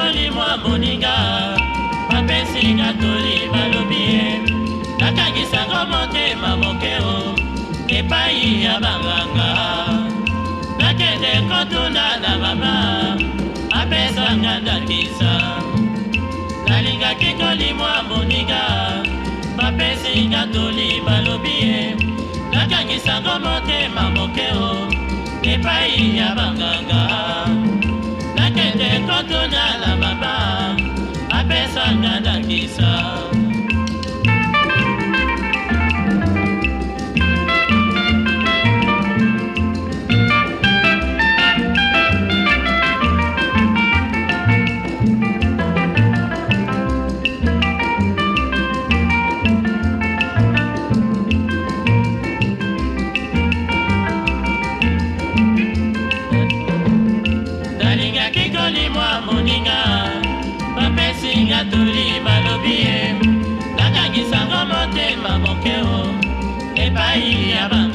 toli mwa moninga bapesinga toli balobi ye nakangisango motema mokeo epai ya banganga nakende kotuna na mama apesanga ndakisa nalingaki kolimwa moninga bapesinga toli balobi ye nakangisango motema mokeo epai ya banganga da da da Ay, ya va.